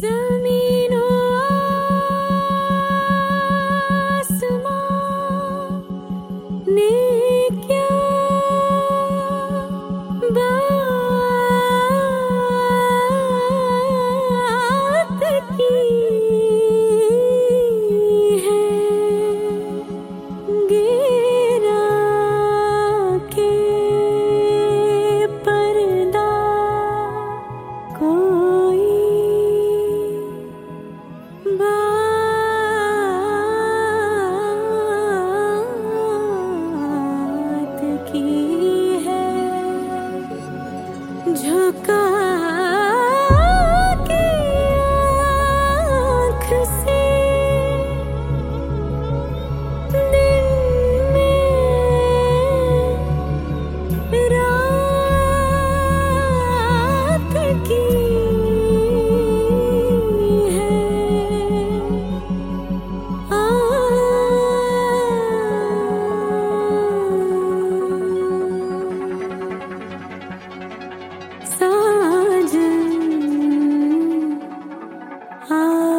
जमीनो आसमां ने झुका Ah.